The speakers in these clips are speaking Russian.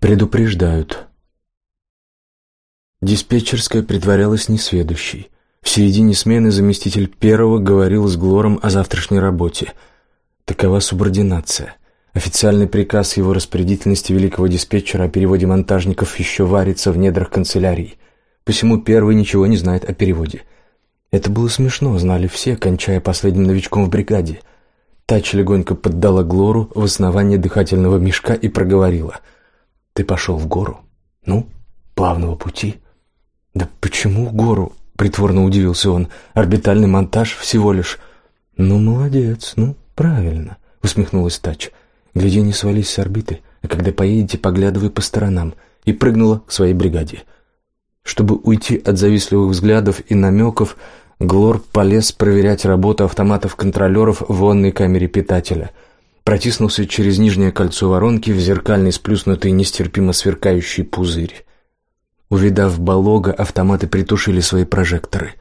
Предупреждают. Диспетчерская притворялась несведущей. В середине смены заместитель первого говорил с Глором о завтрашней работе. Такова субординация. Официальный приказ его распорядительности великого диспетчера о переводе монтажников еще варится в недрах канцелярии. Посему первый ничего не знает о переводе. Это было смешно, знали все, кончая последним новичком в бригаде. Тач легонько поддала Глору в основание дыхательного мешка и проговорила — ты пошел в гору? Ну, плавного пути. Да почему в гору? Притворно удивился он. Орбитальный монтаж всего лишь. Ну, молодец, ну, правильно, усмехнулась Тач. Гляди, не свались с орбиты, а когда поедете, поглядывай по сторонам. И прыгнула к своей бригаде. Чтобы уйти от завистливых взглядов и намеков, Глор полез проверять работу автоматов-контролеров в вонной камере питателя — протиснулся через нижнее кольцо воронки в зеркальный сплюснутый нестерпимо сверкающий пузырь. Увидав Балога, автоматы притушили свои прожекторы.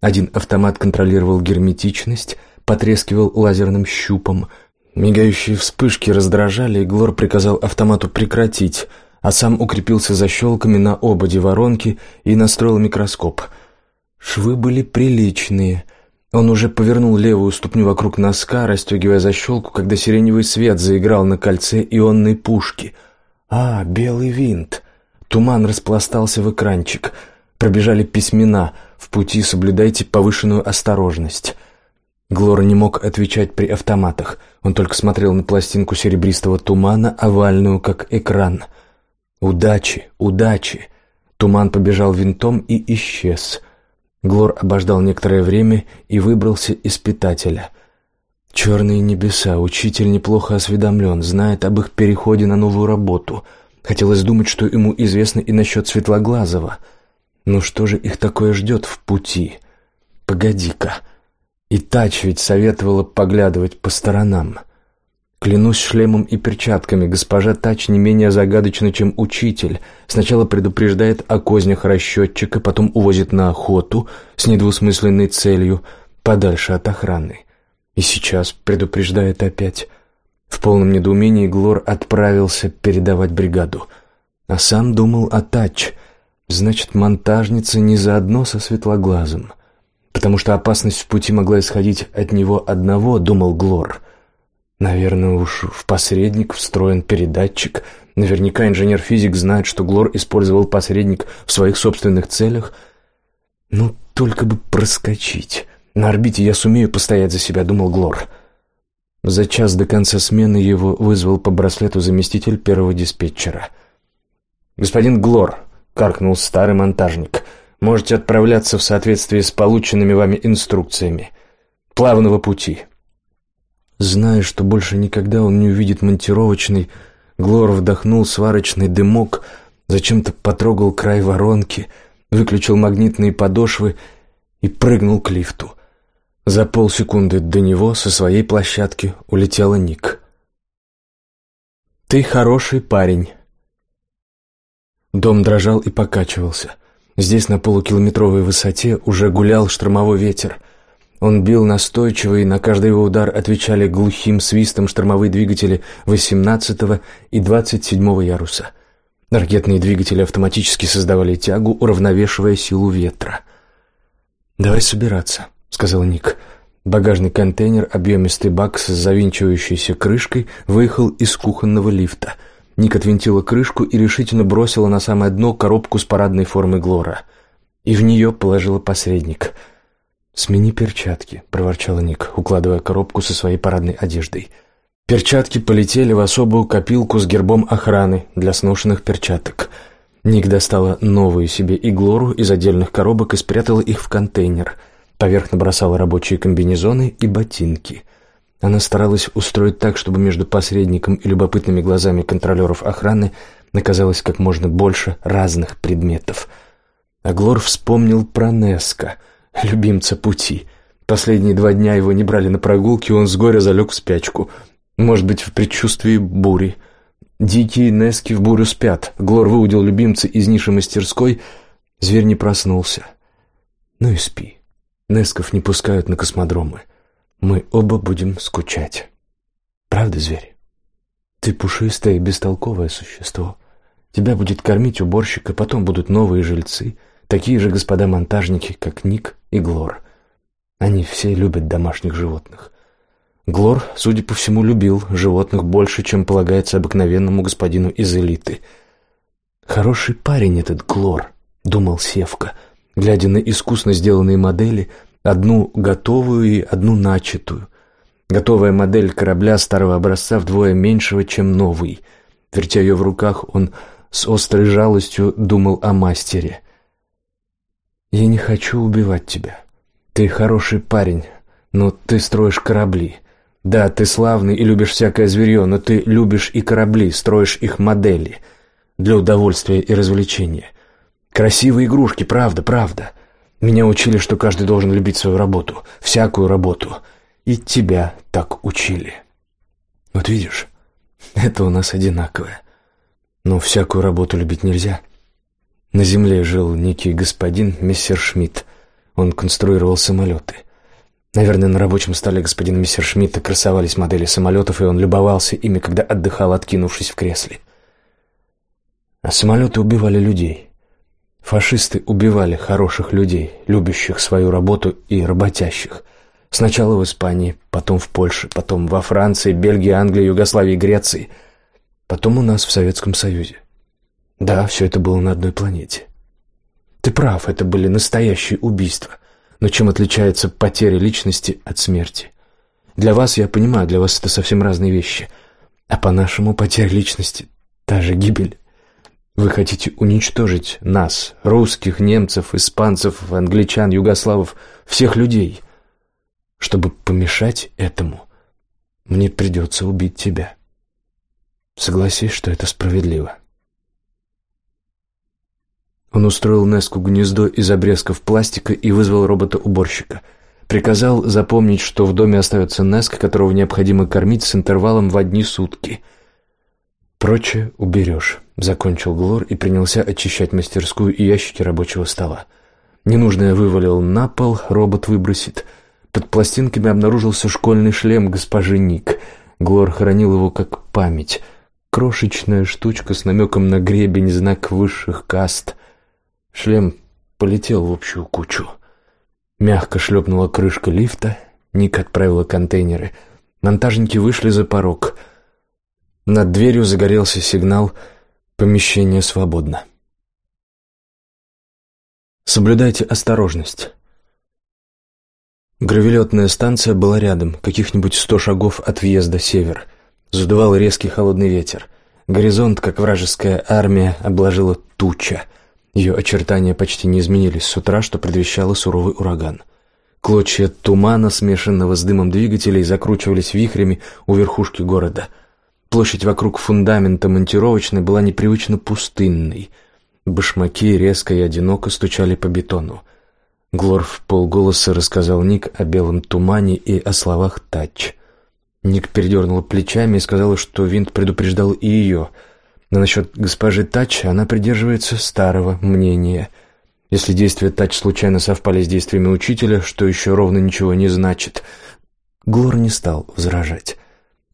Один автомат контролировал герметичность, потрескивал лазерным щупом. Мигающие вспышки раздражали, и Глор приказал автомату прекратить, а сам укрепился защелками на ободе воронки и настроил микроскоп. Швы были приличные — он уже повернул левую ступню вокруг носка, расстегивая защелку, когда сиреневый свет заиграл на кольце ионной пушки. «А, белый винт!» Туман распластался в экранчик. Пробежали письмена. В пути соблюдайте повышенную осторожность. Глор не мог отвечать при автоматах. Он только смотрел на пластинку серебристого тумана, овальную, как экран. «Удачи! Удачи!» Туман побежал винтом и исчез. Глор обождал некоторое время и выбрался из питателя. Черные небеса, учитель неплохо осведомлен, знает об их переходе на новую работу. Хотелось думать, что ему известно и насчет Светлоглазого. Но что же их такое ждет в пути? Погоди-ка. И Тач ведь советовала поглядывать по сторонам. — Клянусь шлемом и перчатками, госпожа Тач не менее загадочна, чем учитель. Сначала предупреждает о кознях расчетчика, потом увозит на охоту с недвусмысленной целью, подальше от охраны. И сейчас предупреждает опять. В полном недоумении Глор отправился передавать бригаду. А сам думал о Тач. Значит, монтажница не заодно со светлоглазым. Потому что опасность в пути могла исходить от него одного, думал Глор — Наверное, уж в посредник встроен передатчик. Наверняка инженер-физик знает, что Глор использовал посредник в своих собственных целях. Ну, только бы проскочить. На орбите я сумею постоять за себя, думал Глор. За час до конца смены его вызвал по браслету заместитель первого диспетчера. «Господин Глор», — каркнул старый монтажник, — «можете отправляться в соответствии с полученными вами инструкциями. Плавного пути». Зная, что больше никогда он не увидит монтировочный, Глор вдохнул сварочный дымок, зачем-то потрогал край воронки, выключил магнитные подошвы и прыгнул к лифту. За полсекунды до него со своей площадки улетела Ник. «Ты хороший парень». Дом дрожал и покачивался. Здесь, на полукилометровой высоте, уже гулял штормовой ветер — он бил настойчиво, и на каждый его удар отвечали глухим свистом штормовые двигатели 18 и 27 яруса. Ракетные двигатели автоматически создавали тягу, уравновешивая силу ветра. «Давай собираться», — сказал Ник. Багажный контейнер, объемистый бак с завинчивающейся крышкой, выехал из кухонного лифта. Ник отвинтила крышку и решительно бросила на самое дно коробку с парадной формой Глора. И в нее положила посредник — «Смени перчатки», — проворчала Ник, укладывая коробку со своей парадной одеждой. Перчатки полетели в особую копилку с гербом охраны для сношенных перчаток. Ник достала новую себе иглору из отдельных коробок и спрятала их в контейнер. Поверх набросала рабочие комбинезоны и ботинки. Она старалась устроить так, чтобы между посредником и любопытными глазами контролеров охраны оказалось как можно больше разных предметов. Аглор вспомнил про Неска — любимца пути. Последние два дня его не брали на прогулки, он с горя залег в спячку. Может быть, в предчувствии бури. Дикие Нески в бурю спят. Глор выудил любимца из ниши мастерской. Зверь не проснулся. Ну и спи. Несков не пускают на космодромы. Мы оба будем скучать. Правда, зверь? Ты пушистое и бестолковое существо. Тебя будет кормить уборщик, и потом будут новые жильцы, такие же господа-монтажники, как Ник и Глор. Они все любят домашних животных. Глор, судя по всему, любил животных больше, чем полагается обыкновенному господину из элиты. «Хороший парень этот Глор», — думал Севка, глядя на искусно сделанные модели, одну готовую и одну начатую. Готовая модель корабля старого образца вдвое меньшего, чем новый. Вертя ее в руках, он с острой жалостью думал о мастере. «Я не хочу убивать тебя. Ты хороший парень, но ты строишь корабли. Да, ты славный и любишь всякое зверье, но ты любишь и корабли, строишь их модели для удовольствия и развлечения. Красивые игрушки, правда, правда. Меня учили, что каждый должен любить свою работу, всякую работу. И тебя так учили. Вот видишь, это у нас одинаковое. Но всякую работу любить нельзя. На земле жил некий господин мистер Шмидт. Он конструировал самолеты. Наверное, на рабочем столе господина Мессершмитта красовались модели самолетов, и он любовался ими, когда отдыхал, откинувшись в кресле. А самолеты убивали людей. Фашисты убивали хороших людей, любящих свою работу и работящих. Сначала в Испании, потом в Польше, потом во Франции, Бельгии, Англии, Югославии, Греции. Потом у нас в Советском Союзе. Да, все это было на одной планете. Ты прав, это были настоящие убийства. Но чем отличается потеря личности от смерти? Для вас, я понимаю, для вас это совсем разные вещи. А по-нашему, потеря личности — та же гибель. Вы хотите уничтожить нас, русских, немцев, испанцев, англичан, югославов, всех людей. Чтобы помешать этому, мне придется убить тебя. Согласись, что это справедливо. Он устроил Неску гнездо из обрезков пластика и вызвал робота-уборщика. Приказал запомнить, что в доме остается Неск, которого необходимо кормить с интервалом в одни сутки. «Прочее уберешь», — закончил Глор и принялся очищать мастерскую и ящики рабочего стола. Ненужное вывалил на пол, робот выбросит. Под пластинками обнаружился школьный шлем госпожи Ник. Глор хранил его как память. Крошечная штучка с намеком на гребень, знак высших каст — Шлем полетел в общую кучу. Мягко шлепнула крышка лифта, Ник отправила контейнеры. Монтажники вышли за порог. Над дверью загорелся сигнал «Помещение свободно». Соблюдайте осторожность. Гравелетная станция была рядом, каких-нибудь сто шагов от въезда север. Задувал резкий холодный ветер. Горизонт, как вражеская армия, обложила туча. Ее очертания почти не изменились с утра, что предвещало суровый ураган. Клочья тумана, смешанного с дымом двигателей, закручивались вихрями у верхушки города. Площадь вокруг фундамента монтировочной была непривычно пустынной. Башмаки резко и одиноко стучали по бетону. Глор в полголоса рассказал Ник о белом тумане и о словах «тач». Ник передернула плечами и сказала, что винт предупреждал и ее — но насчет госпожи Тач она придерживается старого мнения. Если действия Тач случайно совпали с действиями учителя, что еще ровно ничего не значит. Глор не стал возражать.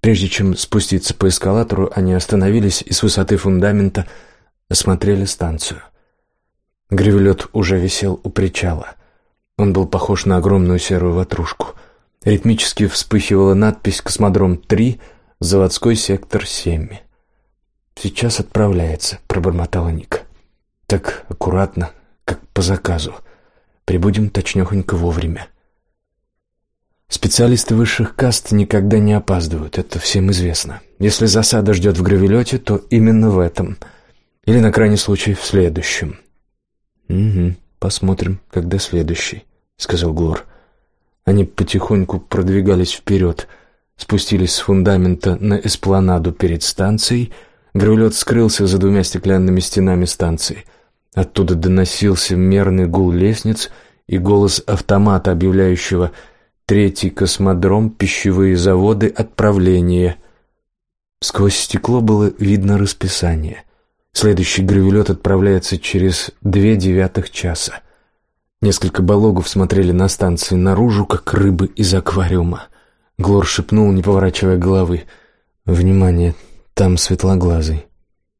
Прежде чем спуститься по эскалатору, они остановились и с высоты фундамента осмотрели станцию. Гривелет уже висел у причала. Он был похож на огромную серую ватрушку. Ритмически вспыхивала надпись «Космодром-3», «Заводской сектор 7». «Сейчас отправляется», — пробормотала Ник. «Так аккуратно, как по заказу. Прибудем точнёхонько вовремя». Специалисты высших каст никогда не опаздывают, это всем известно. Если засада ждет в гравелете, то именно в этом. Или, на крайний случай, в следующем. «Угу, посмотрим, когда следующий», — сказал Глор. Они потихоньку продвигались вперед, спустились с фундамента на эспланаду перед станцией — Грюлет скрылся за двумя стеклянными стенами станции. Оттуда доносился мерный гул лестниц и голос автомата, объявляющего «Третий космодром, пищевые заводы, отправление». Сквозь стекло было видно расписание. Следующий гравелет отправляется через две девятых часа. Несколько балогов смотрели на станции наружу, как рыбы из аквариума. Глор шепнул, не поворачивая головы. «Внимание, там светлоглазый.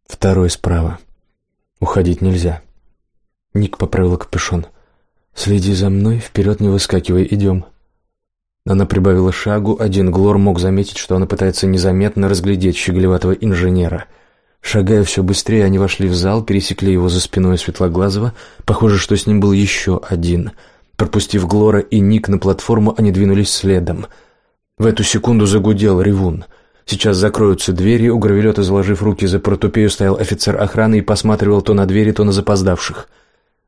Второй справа. Уходить нельзя. Ник поправила капюшон. «Следи за мной, вперед не выскакивай, идем». Она прибавила шагу, один Глор мог заметить, что она пытается незаметно разглядеть щеголеватого инженера. Шагая все быстрее, они вошли в зал, пересекли его за спиной Светлоглазого. Похоже, что с ним был еще один. Пропустив Глора и Ник на платформу, они двинулись следом. В эту секунду загудел ревун. Сейчас закроются двери, у гравелета, заложив руки за портупею, стоял офицер охраны и посматривал то на двери, то на запоздавших.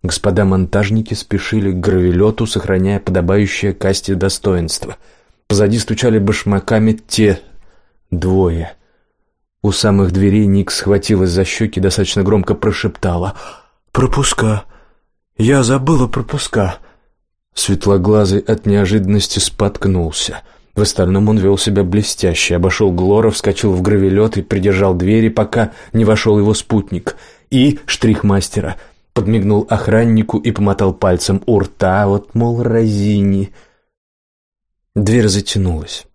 Господа монтажники спешили к гравелету, сохраняя подобающее касте достоинство. Позади стучали башмаками те двое. У самых дверей Ник схватилась за щеки и достаточно громко прошептала «Пропуска! Я забыла пропуска!» Светлоглазый от неожиданности споткнулся. В остальном он вел себя блестяще, обошел Глора, вскочил в гравелет и придержал двери, пока не вошел его спутник. И штрихмастера — подмигнул охраннику и помотал пальцем у рта, вот, мол, разини. Дверь затянулась.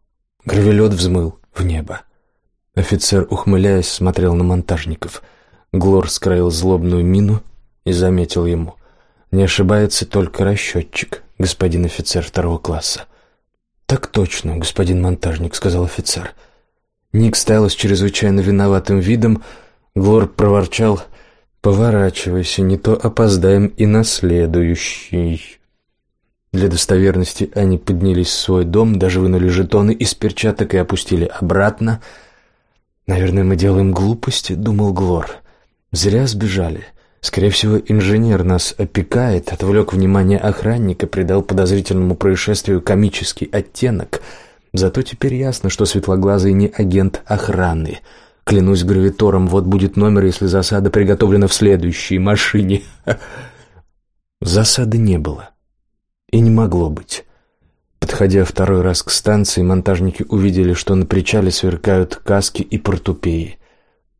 Гравелет взмыл в небо. Офицер, ухмыляясь, смотрел на монтажников. Глор скроил злобную мину и заметил ему. «Не ошибается только расчетчик, господин офицер второго класса». «Так точно, господин монтажник», — сказал офицер. Ник стоял с чрезвычайно виноватым видом. Глор проворчал Поворачивайся, не то опоздаем и на следующий. Для достоверности они поднялись в свой дом, даже вынули жетоны из перчаток и опустили обратно. «Наверное, мы делаем глупости», — думал Глор. «Зря сбежали. Скорее всего, инженер нас опекает, отвлек внимание охранника, придал подозрительному происшествию комический оттенок. Зато теперь ясно, что Светлоглазый не агент охраны». Клянусь гравитором, вот будет номер, если засада приготовлена в следующей машине. Засады не было. И не могло быть. Подходя второй раз к станции, монтажники увидели, что на причале сверкают каски и портупеи.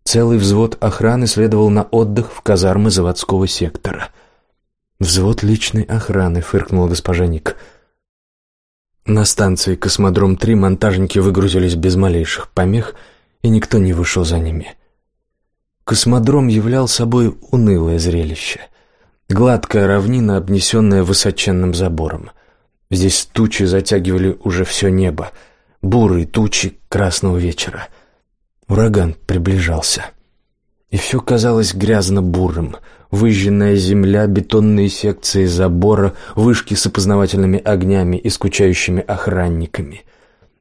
Целый взвод охраны следовал на отдых в казармы заводского сектора. «Взвод личной охраны», — фыркнула госпожа Ник. На станции «Космодром-3» монтажники выгрузились без малейших помех — и никто не вышел за ними. Космодром являл собой унылое зрелище. Гладкая равнина, обнесенная высоченным забором. Здесь тучи затягивали уже все небо, бурые тучи красного вечера. Ураган приближался. И все казалось грязно-бурым. Выжженная земля, бетонные секции забора, вышки с опознавательными огнями и скучающими охранниками.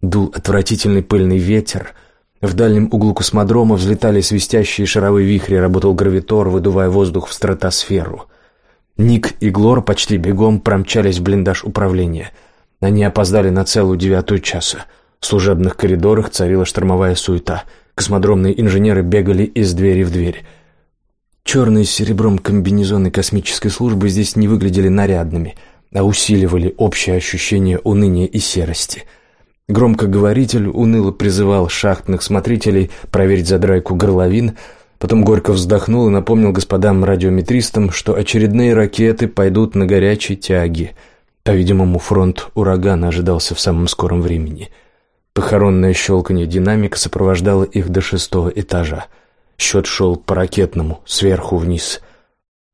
Дул отвратительный пыльный ветер — в дальнем углу космодрома взлетали свистящие шаровые вихри, работал гравитор, выдувая воздух в стратосферу. Ник и Глор почти бегом промчались в блиндаж управления. Они опоздали на целую девятую часа. В служебных коридорах царила штормовая суета. Космодромные инженеры бегали из двери в дверь. Черные с серебром комбинезоны космической службы здесь не выглядели нарядными, а усиливали общее ощущение уныния и серости – Громкоговоритель уныло призывал шахтных смотрителей проверить задрайку горловин, потом горько вздохнул и напомнил господам радиометристам, что очередные ракеты пойдут на горячей тяге. По-видимому, фронт урагана ожидался в самом скором времени. Похоронное щелканье динамика сопровождало их до шестого этажа. Счет шел по ракетному, сверху вниз.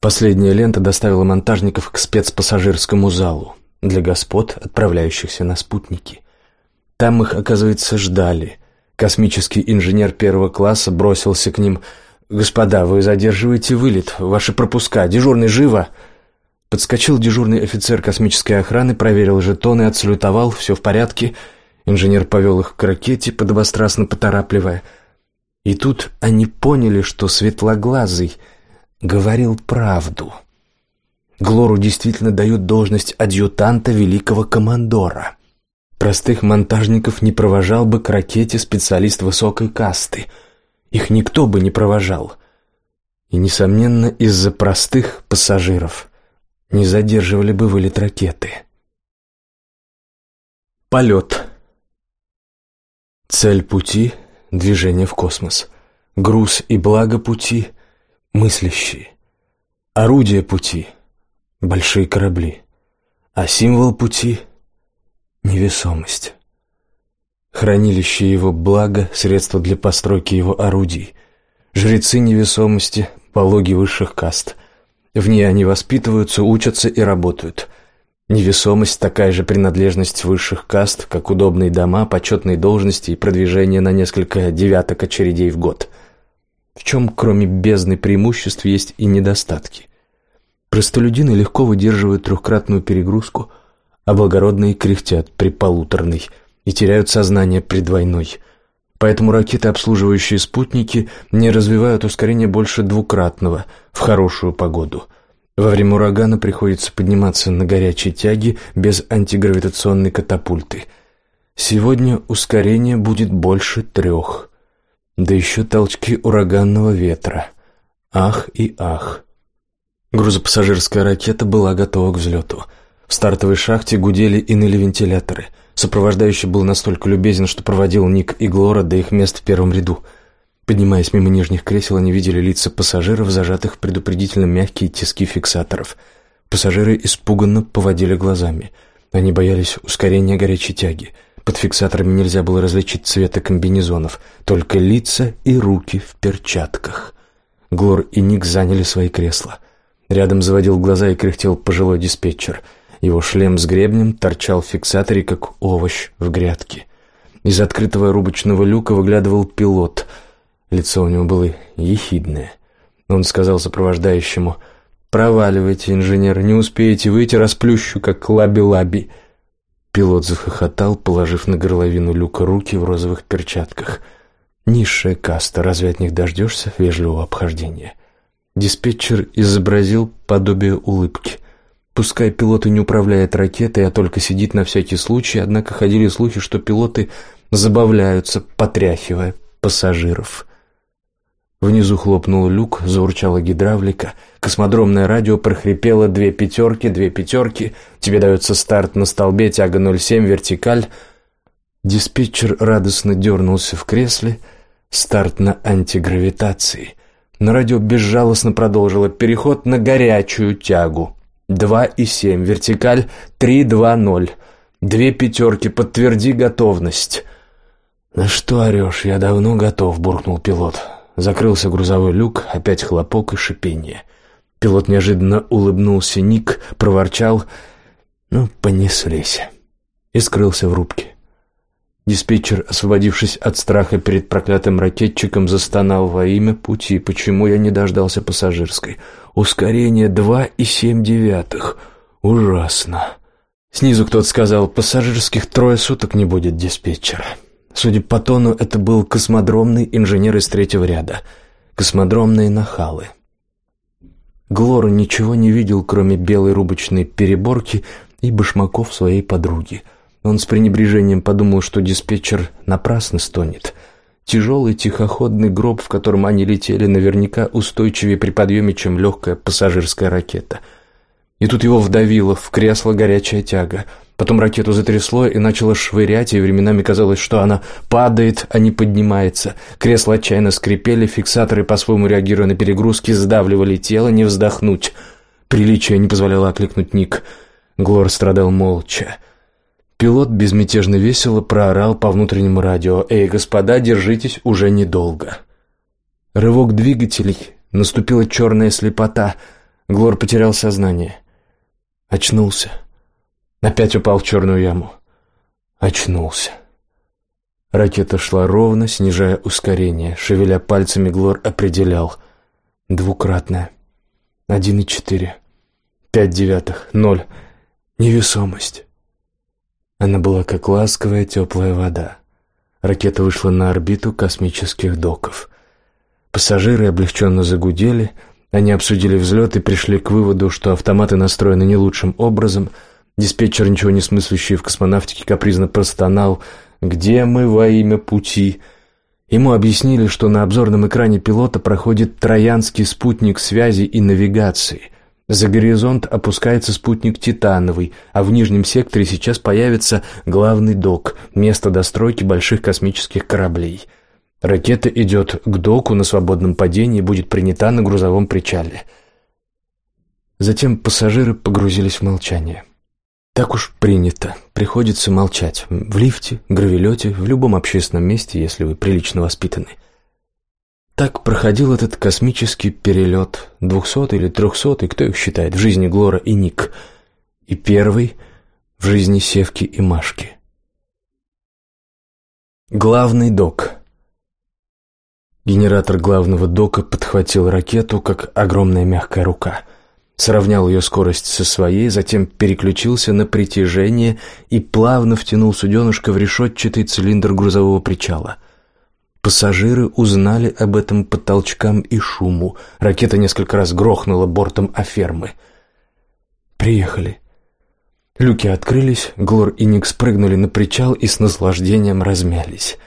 Последняя лента доставила монтажников к спецпассажирскому залу для господ, отправляющихся на спутники. Там их, оказывается, ждали. Космический инженер первого класса бросился к ним. «Господа, вы задерживаете вылет. Ваши пропуска. Дежурный, живо!» Подскочил дежурный офицер космической охраны, проверил жетоны, отсалютовал. «Все в порядке». Инженер повел их к ракете, подобострастно поторапливая. И тут они поняли, что Светлоглазый говорил правду. Глору действительно дают должность адъютанта великого командора. Простых монтажников не провожал бы к ракете специалист высокой касты. Их никто бы не провожал. И, несомненно, из-за простых пассажиров не задерживали бы вылет ракеты. Полет. Цель пути — движение в космос. Груз и благо пути — мыслящие. Орудие пути — большие корабли. А символ пути — Невесомость. Хранилище его блага, средство для постройки его орудий. Жрецы невесомости, пологи высших каст. В ней они воспитываются, учатся и работают. Невесомость – такая же принадлежность высших каст, как удобные дома, почетные должности и продвижение на несколько девяток очередей в год. В чем, кроме бездны преимуществ, есть и недостатки. Простолюдины легко выдерживают трехкратную перегрузку, а благородные кряхтят при полуторной и теряют сознание при двойной. Поэтому ракеты, обслуживающие спутники, не развивают ускорение больше двукратного в хорошую погоду. Во время урагана приходится подниматься на горячей тяге без антигравитационной катапульты. Сегодня ускорение будет больше трех. Да еще толчки ураганного ветра. Ах и ах. Грузопассажирская ракета была готова к взлету. В стартовой шахте гудели и ныли вентиляторы. Сопровождающий был настолько любезен, что проводил Ник и Глора до их мест в первом ряду. Поднимаясь мимо нижних кресел, они видели лица пассажиров, зажатых предупредительно мягкие тиски фиксаторов. Пассажиры испуганно поводили глазами. Они боялись ускорения горячей тяги. Под фиксаторами нельзя было различить цвета комбинезонов, только лица и руки в перчатках. Глор и Ник заняли свои кресла. Рядом заводил глаза и кряхтел пожилой диспетчер. Его шлем с гребнем торчал в фиксаторе, как овощ в грядке. Из открытого рубочного люка выглядывал пилот. Лицо у него было ехидное. Он сказал сопровождающему «Проваливайте, инженер, не успеете выйти, расплющу, как лаби-лаби». Пилот захохотал, положив на горловину люка руки в розовых перчатках. «Низшая каста, разве от них дождешься вежливого обхождения?» Диспетчер изобразил подобие улыбки. Пускай пилот и не управляет ракетой, а только сидит на всякий случай, однако ходили слухи, что пилоты забавляются, потряхивая пассажиров. Внизу хлопнул люк, заурчала гидравлика, космодромное радио прохрипело две пятерки, две пятерки, тебе дается старт на столбе, тяга 0,7, вертикаль. Диспетчер радостно дернулся в кресле, старт на антигравитации — на радио безжалостно продолжило переход на горячую тягу. Два и семь, вертикаль три два ноль. Две пятерки, подтверди готовность. «На что орешь? Я давно готов», — буркнул пилот. Закрылся грузовой люк, опять хлопок и шипение. Пилот неожиданно улыбнулся, Ник проворчал «Ну, понеслись» и скрылся в рубке. Диспетчер, освободившись от страха перед проклятым ракетчиком, застонал во имя пути. Почему я не дождался пассажирской? Ускорение два и семь девятых. Ужасно. Снизу кто-то сказал, пассажирских трое суток не будет диспетчера. Судя по тону, это был космодромный инженер из третьего ряда. Космодромные нахалы. Глора ничего не видел, кроме белой рубочной переборки и башмаков своей подруги — он с пренебрежением подумал, что диспетчер напрасно стонет. Тяжелый тихоходный гроб, в котором они летели, наверняка устойчивее при подъеме, чем легкая пассажирская ракета. И тут его вдавило в кресло горячая тяга. Потом ракету затрясло и начало швырять, и временами казалось, что она падает, а не поднимается. Кресла отчаянно скрипели, фиксаторы, по-своему реагируя на перегрузки, сдавливали тело, не вздохнуть. Приличие не позволяло окликнуть Ник. Глор страдал молча. Пилот безмятежно весело проорал по внутреннему радио. «Эй, господа, держитесь уже недолго». Рывок двигателей. Наступила черная слепота. Глор потерял сознание. Очнулся. Опять упал в черную яму. Очнулся. Ракета шла ровно, снижая ускорение. Шевеля пальцами, Глор определял. Двукратная. Один и четыре. Пять девятых. Ноль. Невесомость. Она была как ласковая теплая вода. Ракета вышла на орбиту космических доков. Пассажиры облегченно загудели, они обсудили взлет и пришли к выводу, что автоматы настроены не лучшим образом. Диспетчер, ничего не смыслящий в космонавтике, капризно простонал «Где мы во имя пути?» Ему объяснили, что на обзорном экране пилота проходит троянский спутник связи и навигации. За горизонт опускается спутник Титановый, а в нижнем секторе сейчас появится главный док, место достройки больших космических кораблей. Ракета идет к доку на свободном падении и будет принята на грузовом причале. Затем пассажиры погрузились в молчание. Так уж принято. Приходится молчать. В лифте, гравелете, в любом общественном месте, если вы прилично воспитаны. Так проходил этот космический перелет, двухсотый или трехсотый, кто их считает, в жизни Глора и Ник, и первый в жизни Севки и Машки. Главный док Генератор главного дока подхватил ракету, как огромная мягкая рука. Сравнял ее скорость со своей, затем переключился на притяжение и плавно втянул суденышко в решетчатый цилиндр грузового причала. Пассажиры узнали об этом по толчкам и шуму. Ракета несколько раз грохнула бортом о фермы. «Приехали». Люки открылись, Глор и Ник спрыгнули на причал и с наслаждением размялись.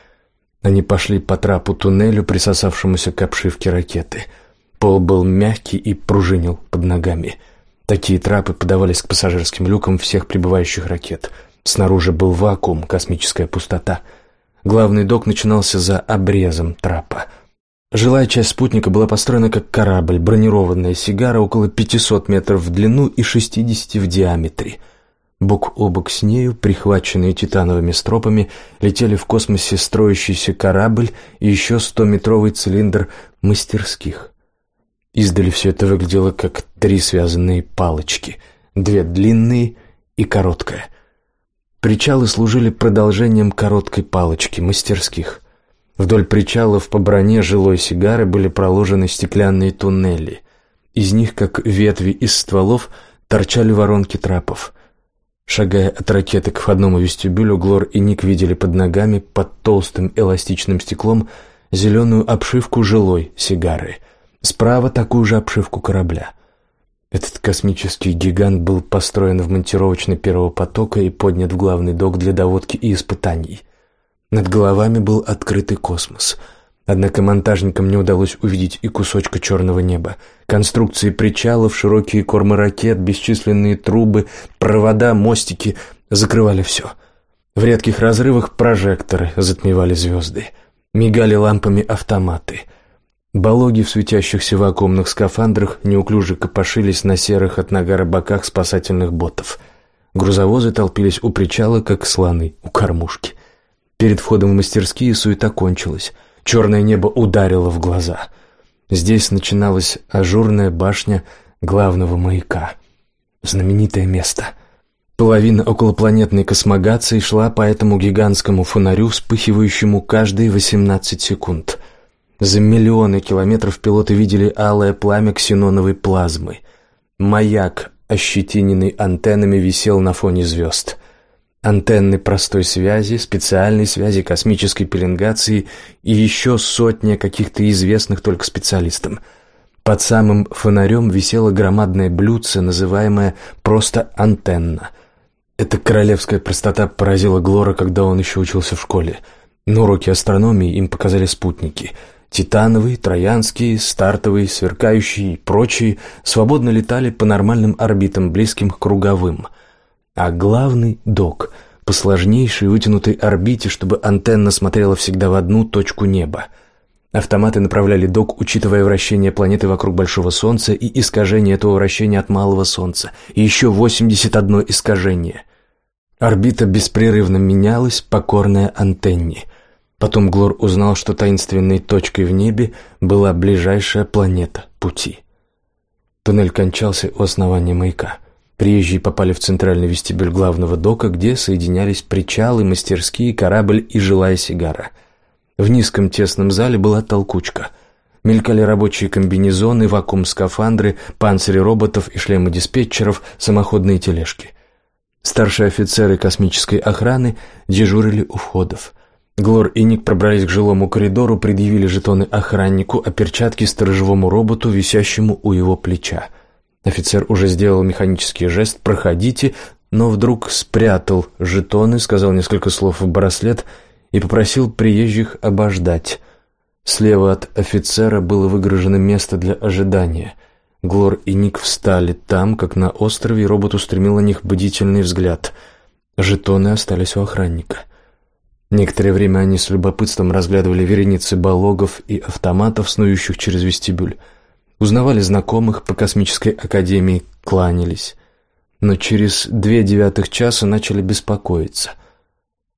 Они пошли по трапу туннелю, присосавшемуся к обшивке ракеты. Пол был мягкий и пружинил под ногами. Такие трапы подавались к пассажирским люкам всех прибывающих ракет. Снаружи был вакуум, космическая пустота. Главный док начинался за обрезом трапа. Жилая часть спутника была построена как корабль, бронированная сигара около 500 метров в длину и 60 в диаметре – Бок о бок с нею, прихваченные титановыми стропами, летели в космосе строящийся корабль и еще стометровый цилиндр мастерских. Издали все это выглядело как три связанные палочки, две длинные и короткая. Причалы служили продолжением короткой палочки мастерских. Вдоль причалов по броне жилой сигары были проложены стеклянные туннели. Из них, как ветви из стволов, торчали воронки трапов. Шагая от ракеты к входному вестибюлю, Глор и Ник видели под ногами, под толстым эластичным стеклом, зеленую обшивку жилой сигары. Справа такую же обшивку корабля. Этот космический гигант был построен в монтировочной первого потока и поднят в главный док для доводки и испытаний. Над головами был открытый космос — Однако монтажникам не удалось увидеть и кусочка черного неба. Конструкции причалов, широкие кормы ракет, бесчисленные трубы, провода, мостики закрывали все. В редких разрывах прожекторы затмевали звезды. Мигали лампами автоматы. Балоги в светящихся вакуумных скафандрах неуклюже копошились на серых от нагара боках спасательных ботов. Грузовозы толпились у причала, как слоны у кормушки. Перед входом в мастерские суета кончилась — Черное небо ударило в глаза. Здесь начиналась ажурная башня главного маяка. Знаменитое место. Половина околопланетной космогации шла по этому гигантскому фонарю, вспыхивающему каждые 18 секунд. За миллионы километров пилоты видели алое пламя ксеноновой плазмы. Маяк, ощетиненный антеннами, висел на фоне звезд антенны простой связи, специальной связи, космической пеленгации и еще сотня каких-то известных только специалистам. Под самым фонарем висело громадное блюдце, называемое просто антенна. Эта королевская простота поразила Глора, когда он еще учился в школе. На уроке астрономии им показали спутники. Титановые, троянские, стартовые, сверкающие и прочие свободно летали по нормальным орбитам, близким к круговым – а главный док по сложнейшей вытянутой орбите, чтобы антенна смотрела всегда в одну точку неба. Автоматы направляли док, учитывая вращение планеты вокруг большого Солнца и искажение этого вращения от малого Солнца, и еще 81 искажение. Орбита беспрерывно менялась, покорная антенне. Потом Глор узнал, что таинственной точкой в небе была ближайшая планета пути. Туннель кончался у основания маяка. Приезжие попали в центральный вестибюль главного дока, где соединялись причалы, мастерские, корабль и жилая сигара. В низком тесном зале была толкучка. Мелькали рабочие комбинезоны, вакуум-скафандры, панцири роботов и шлемы диспетчеров, самоходные тележки. Старшие офицеры космической охраны дежурили у входов. Глор и Ник пробрались к жилому коридору, предъявили жетоны охраннику, а перчатки сторожевому роботу, висящему у его плеча. Офицер уже сделал механический жест «проходите», но вдруг спрятал жетоны, сказал несколько слов в браслет и попросил приезжих обождать. Слева от офицера было выгружено место для ожидания. Глор и Ник встали там, как на острове, и робот устремил на них бдительный взгляд. Жетоны остались у охранника. Некоторое время они с любопытством разглядывали вереницы балогов и автоматов, снующих через вестибюль узнавали знакомых по космической академии, кланялись. Но через две девятых часа начали беспокоиться.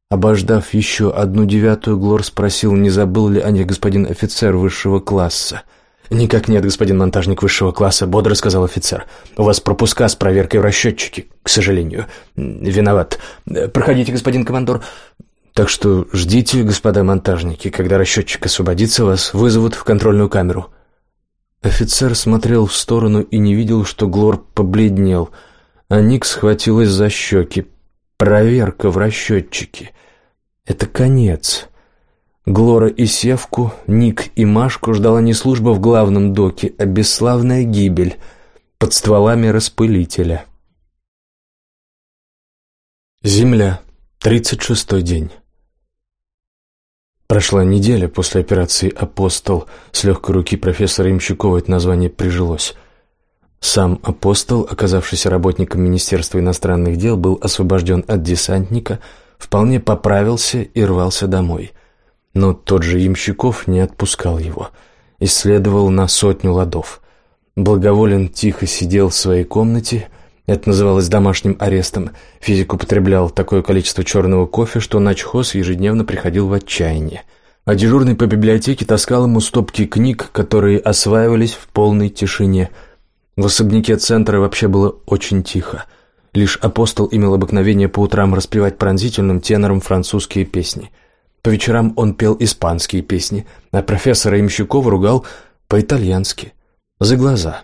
Обождав еще одну девятую, Глор спросил, не забыл ли о них господин офицер высшего класса. «Никак нет, господин монтажник высшего класса», — бодро сказал офицер. «У вас пропуска с проверкой в расчетчике, к сожалению. Виноват. Проходите, господин командор». «Так что ждите, господа монтажники, когда расчетчик освободится, вас вызовут в контрольную камеру». Офицер смотрел в сторону и не видел, что Глор побледнел, а Ник схватилась за щеки. «Проверка в расчетчике. Это конец». Глора и Севку, Ник и Машку ждала не служба в главном доке, а бесславная гибель под стволами распылителя. Земля. Тридцать шестой день. Прошла неделя после операции «Апостол». С легкой руки профессора Имщукова это название прижилось. Сам «Апостол», оказавшийся работником Министерства иностранных дел, был освобожден от десантника, вполне поправился и рвался домой. Но тот же Ямщиков не отпускал его. Исследовал на сотню ладов. Благоволен тихо сидел в своей комнате. Это называлось домашним арестом. Физик употреблял такое количество черного кофе, что начхоз ежедневно приходил в отчаяние. А дежурный по библиотеке таскал ему стопки книг, которые осваивались в полной тишине. В особняке центра вообще было очень тихо. Лишь апостол имел обыкновение по утрам распевать пронзительным тенором французские песни – по вечерам он пел испанские песни, а профессора Имщукова ругал по-итальянски, за глаза.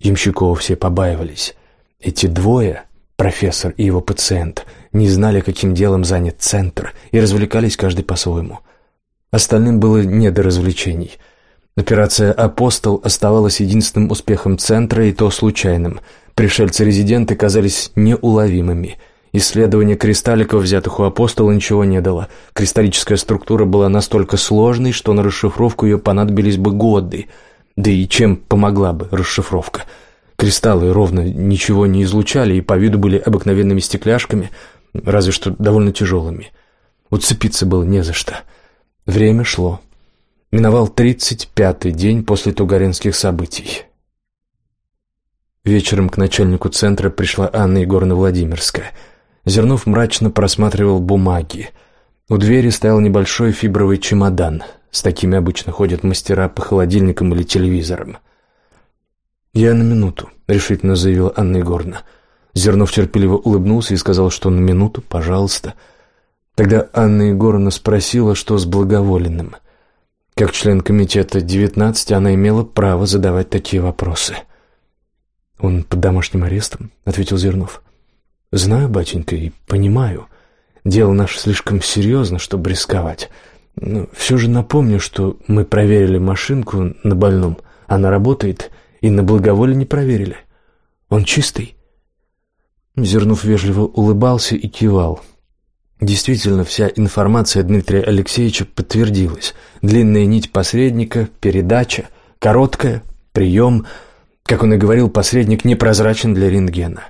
Имщукова все побаивались. Эти двое, профессор и его пациент, не знали, каким делом занят центр, и развлекались каждый по-своему. Остальным было не до развлечений. Операция «Апостол» оставалась единственным успехом центра, и то случайным. Пришельцы-резиденты казались неуловимыми – Исследование кристалликов, взятых у апостола, ничего не дало. Кристаллическая структура была настолько сложной, что на расшифровку ее понадобились бы годы. Да и чем помогла бы расшифровка? Кристаллы ровно ничего не излучали и по виду были обыкновенными стекляшками, разве что довольно тяжелыми. Уцепиться было не за что. Время шло. Миновал тридцать пятый день после тугаринских событий. Вечером к начальнику центра пришла Анна Егоровна Владимирская — Зернов мрачно просматривал бумаги. У двери стоял небольшой фибровый чемодан. С такими обычно ходят мастера по холодильникам или телевизорам. «Я на минуту», — решительно заявила Анна Егоровна. Зернов терпеливо улыбнулся и сказал, что на минуту, пожалуйста. Тогда Анна Егоровна спросила, что с благоволенным. Как член комитета 19 она имела право задавать такие вопросы. «Он под домашним арестом», — ответил Зернов. «Знаю, батенька, и понимаю. Дело наше слишком серьезно, чтобы рисковать. Но все же напомню, что мы проверили машинку на больном. Она работает, и на благоволие не проверили. Он чистый». Зернув вежливо улыбался и кивал. Действительно, вся информация Дмитрия Алексеевича подтвердилась. Длинная нить посредника, передача, короткая, прием. Как он и говорил, посредник непрозрачен для рентгена.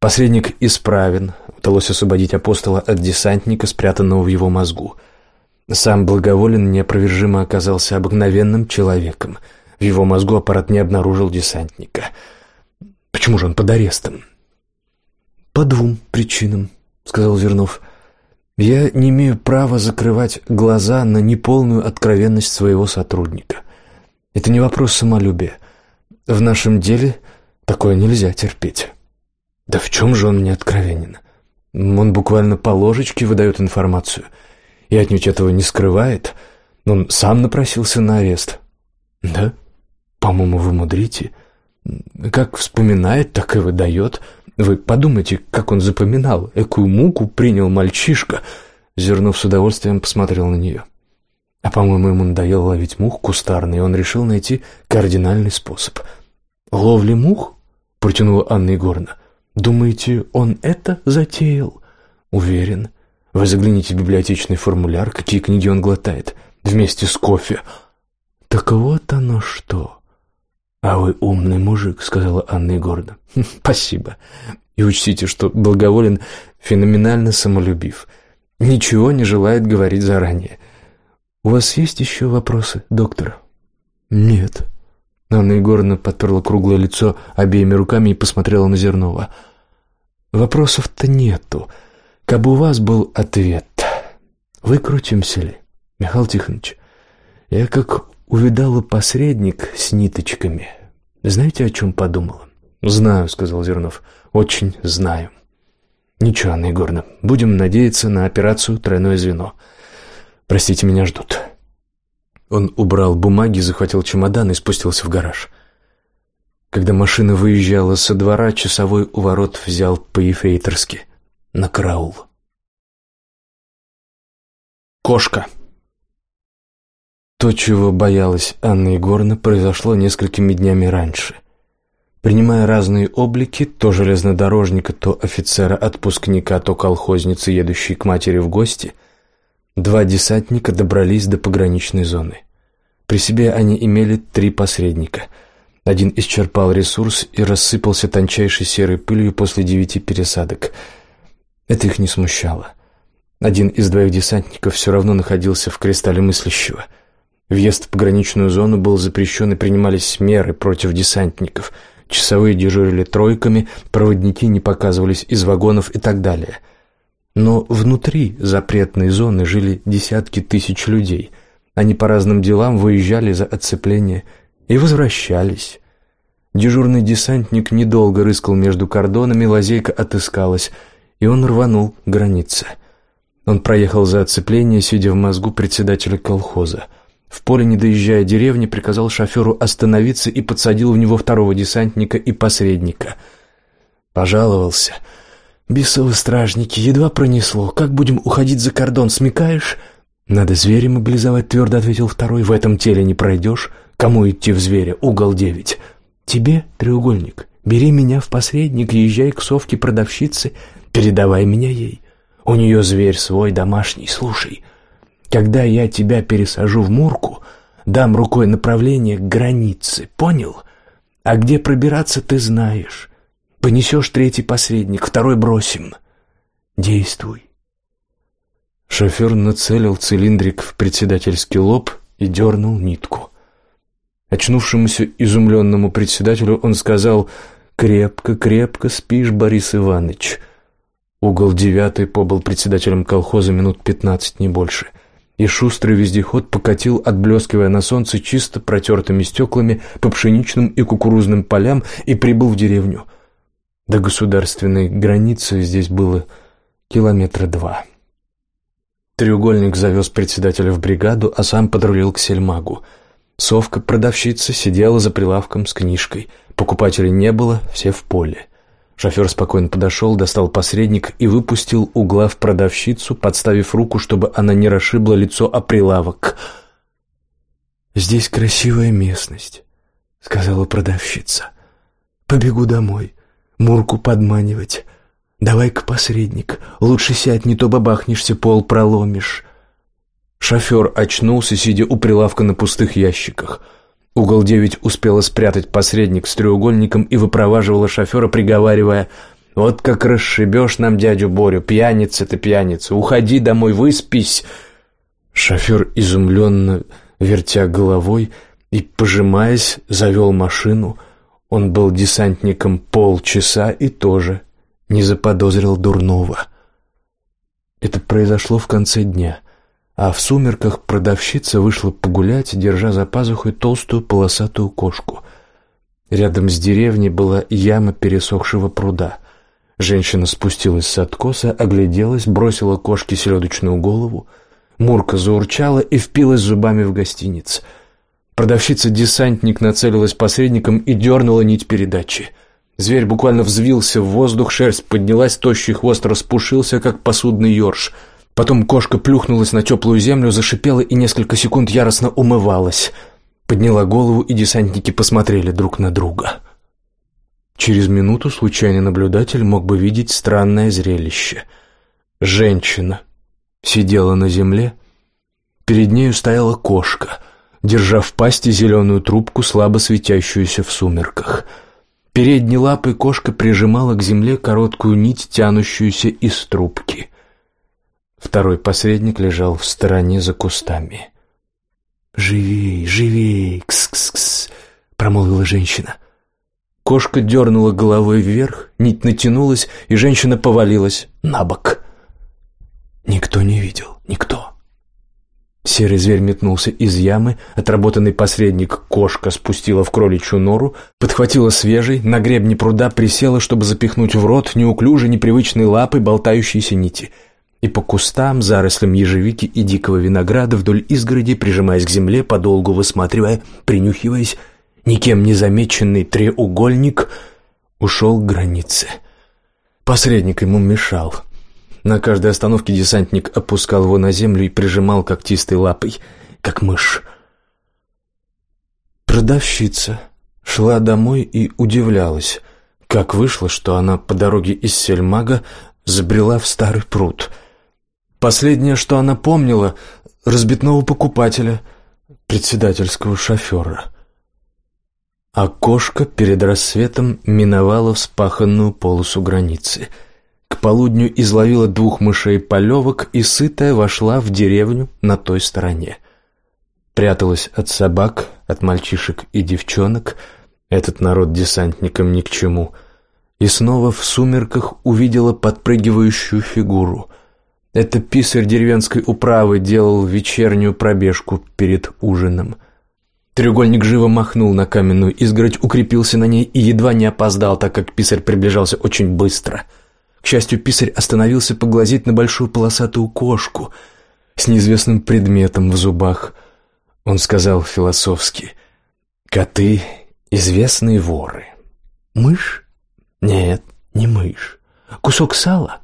Посредник исправен, удалось освободить апостола от десантника, спрятанного в его мозгу. Сам Благоволен неопровержимо оказался обыкновенным человеком. В его мозгу аппарат не обнаружил десантника. Почему же он под арестом? «По двум причинам», — сказал Зернов. «Я не имею права закрывать глаза на неполную откровенность своего сотрудника. Это не вопрос самолюбия. В нашем деле такое нельзя терпеть». Да в чем же он не откровенен? Он буквально по ложечке выдает информацию. И отнюдь этого не скрывает. Он сам напросился на арест. Да? По-моему, вы мудрите. Как вспоминает, так и выдает. Вы подумайте, как он запоминал. Экую муку принял мальчишка. Зернов с удовольствием посмотрел на нее. А, по-моему, ему надоело ловить мух кустарный, и он решил найти кардинальный способ. «Ловли мух?» — протянула Анна Егоровна. Думаете, он это затеял? Уверен. Вы загляните в библиотечный формуляр, какие книги он глотает, вместе с кофе. Так вот оно что. А вы умный мужик, сказала Анна Егоровна. «Хм, спасибо. И учтите, что благоволен феноменально самолюбив. Ничего не желает говорить заранее. У вас есть еще вопросы, доктор? Нет. Анна Егоровна подперла круглое лицо обеими руками и посмотрела на Зернова. «Вопросов-то нету. Как бы у вас был ответ. Выкрутимся ли, Михаил Тихонович? Я как увидала посредник с ниточками. Знаете, о чем подумала? «Знаю», — сказал Зернов. «Очень знаю». «Ничего, Анна Егоровна, будем надеяться на операцию «Тройное звено». Простите, меня ждут». Он убрал бумаги, захватил чемодан и спустился в гараж. Когда машина выезжала со двора, часовой у ворот взял по-ефрейторски на караул. Кошка. То, чего боялась Анна Егоровна, произошло несколькими днями раньше. Принимая разные облики, то железнодорожника, то офицера-отпускника, то колхозницы, едущей к матери в гости, два десантника добрались до пограничной зоны. При себе они имели три посредника. Один исчерпал ресурс и рассыпался тончайшей серой пылью после девяти пересадок. Это их не смущало. Один из двоих десантников все равно находился в кристалле мыслящего. Въезд в пограничную зону был запрещен и принимались меры против десантников – Часовые дежурили тройками, проводники не показывались из вагонов и так далее. Но внутри запретной зоны жили десятки тысяч людей. Они по разным делам выезжали за оцепление и возвращались. Дежурный десантник недолго рыскал между кордонами, лазейка отыскалась, и он рванул к границе. Он проехал за оцепление, сидя в мозгу председателя колхоза – в поле, не доезжая деревни, приказал шоферу остановиться и подсадил в него второго десантника и посредника. Пожаловался. «Бесовы стражники, едва пронесло. Как будем уходить за кордон, смекаешь?» «Надо зверя мобилизовать», — твердо ответил второй. «В этом теле не пройдешь. Кому идти в зверя? Угол девять». «Тебе, треугольник, бери меня в посредник, езжай к совке продавщицы, передавай меня ей. У нее зверь свой домашний, слушай». Когда я тебя пересажу в Мурку, дам рукой направление к границе, понял? А где пробираться, ты знаешь. Понесешь третий посредник, второй бросим. Действуй. Шофер нацелил цилиндрик в председательский лоб и дернул нитку. Очнувшемуся изумленному председателю он сказал «Крепко, крепко спишь, Борис Иванович». Угол девятый побыл председателем колхоза минут пятнадцать, не больше — и шустрый вездеход покатил, отблескивая на солнце чисто протертыми стеклами по пшеничным и кукурузным полям и прибыл в деревню. До государственной границы здесь было километра два. Треугольник завез председателя в бригаду, а сам подрулил к сельмагу. Совка, продавщица, сидела за прилавком с книжкой. Покупателей не было, все в поле. Шофер спокойно подошел, достал посредник и выпустил угла в продавщицу, подставив руку, чтобы она не расшибла лицо о прилавок. «Здесь красивая местность», — сказала продавщица. «Побегу домой, Мурку подманивать. Давай-ка, посредник, лучше сядь, не то бабахнешься, пол проломишь». Шофер очнулся, сидя у прилавка на пустых ящиках — Угол девять успела спрятать посредник с треугольником и выпроваживала шофера, приговаривая «Вот как расшибешь нам дядю Борю, пьяница ты пьяница, уходи домой, выспись!» Шофер, изумленно вертя головой и, пожимаясь, завел машину. Он был десантником полчаса и тоже не заподозрил дурного. Это произошло в конце дня — а в сумерках продавщица вышла погулять, держа за пазухой толстую полосатую кошку. Рядом с деревней была яма пересохшего пруда. Женщина спустилась с откоса, огляделась, бросила кошке селедочную голову. Мурка заурчала и впилась зубами в гостиниц. Продавщица-десантник нацелилась посредником и дернула нить передачи. Зверь буквально взвился в воздух, шерсть поднялась, тощий хвост распушился, как посудный ёрш — Потом кошка плюхнулась на теплую землю, зашипела и несколько секунд яростно умывалась. Подняла голову, и десантники посмотрели друг на друга. Через минуту случайный наблюдатель мог бы видеть странное зрелище. Женщина сидела на земле, перед нею стояла кошка, держа в пасти зеленую трубку, слабо светящуюся в сумерках. Передней лапой кошка прижимала к земле короткую нить, тянущуюся из трубки. Второй посредник лежал в стороне за кустами. «Живей, живей, кс-кс-кс», — промолвила женщина. Кошка дернула головой вверх, нить натянулась, и женщина повалилась на бок. Никто не видел, никто. Серый зверь метнулся из ямы, отработанный посредник кошка спустила в кроличью нору, подхватила свежий, на гребне пруда присела, чтобы запихнуть в рот неуклюже непривычные лапы болтающиеся нити. И по кустам, зарослям ежевики и дикого винограда вдоль изгороди, прижимаясь к земле, подолгу высматривая, принюхиваясь, никем не замеченный треугольник ушел к границе. Посредник ему мешал — на каждой остановке десантник опускал его на землю и прижимал когтистой лапой, как мышь. Продавщица шла домой и удивлялась, как вышло, что она по дороге из Сельмага забрела в старый пруд. Последнее, что она помнила, разбитного покупателя, председательского шофера. А кошка перед рассветом миновала вспаханную полосу границы — к полудню изловила двух мышей-полевок и, сытая, вошла в деревню на той стороне. Пряталась от собак, от мальчишек и девчонок, этот народ десантникам ни к чему, и снова в сумерках увидела подпрыгивающую фигуру. Это писарь деревенской управы делал вечернюю пробежку перед ужином. Треугольник живо махнул на каменную изгородь, укрепился на ней и едва не опоздал, так как писарь приближался очень быстро — к счастью, писарь остановился поглазеть на большую полосатую кошку с неизвестным предметом в зубах. Он сказал философски, «Коты — известные воры. Мышь? Нет, не мышь. Кусок сала?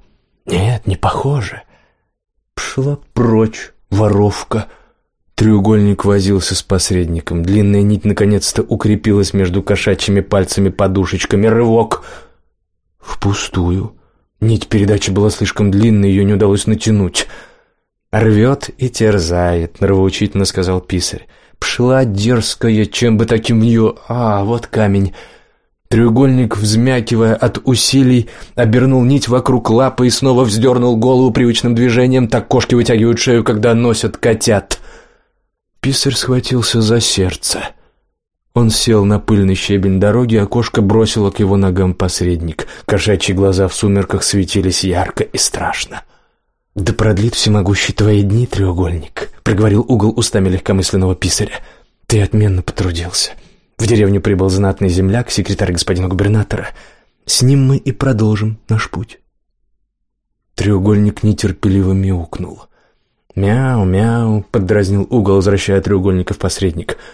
Нет, не похоже. Пшла прочь, воровка». Треугольник возился с посредником. Длинная нить наконец-то укрепилась между кошачьими пальцами-подушечками. Рывок! Впустую. Нить передачи была слишком длинной, ее не удалось натянуть. «Рвет и терзает», — нравоучительно сказал писарь. «Пшла дерзкая, чем бы таким в нее... А, вот камень». Треугольник, взмякивая от усилий, обернул нить вокруг лапы и снова вздернул голову привычным движением, так кошки вытягивают шею, когда носят котят. Писарь схватился за сердце. Он сел на пыльный щебень дороги, а кошка бросила к его ногам посредник. Кошачьи глаза в сумерках светились ярко и страшно. «Да продлит всемогущий твои дни, треугольник», — проговорил угол устами легкомысленного писаря. «Ты отменно потрудился. В деревню прибыл знатный земляк, секретарь господина губернатора. С ним мы и продолжим наш путь». Треугольник нетерпеливо мяукнул. «Мяу-мяу», — поддразнил угол, возвращая треугольника в посредник —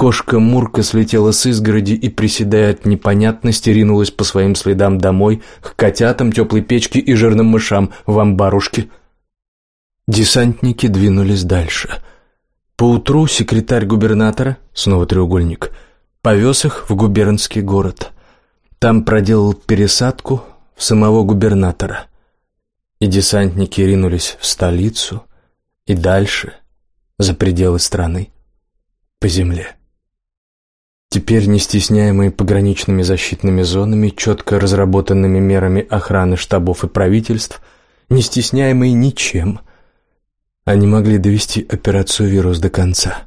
Кошка Мурка слетела с изгороди и, приседая от непонятности, ринулась по своим следам домой, к котятам, теплой печке и жирным мышам в амбарушке. Десантники двинулись дальше. Поутру секретарь губернатора, снова треугольник, повез их в губернский город. Там проделал пересадку в самого губернатора. И десантники ринулись в столицу и дальше, за пределы страны, по земле. Теперь, не стесняемые пограничными защитными зонами, четко разработанными мерами охраны штабов и правительств, не стесняемые ничем, они могли довести операцию «Вирус» до конца.